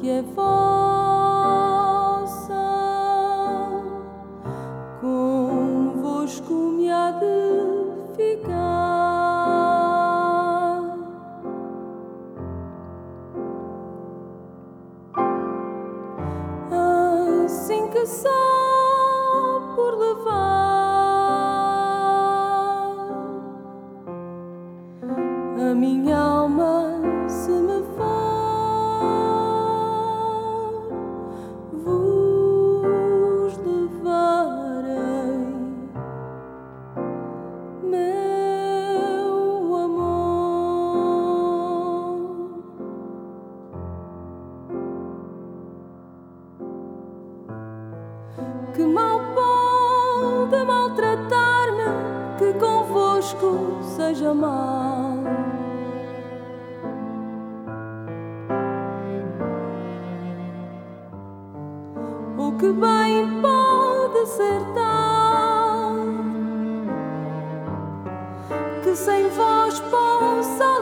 que é vossa, convosco me há de ficar. Assim que sai. Que mal pode maltratar-me que convosco seja mal? O que bem pode ser tal que sem vós possa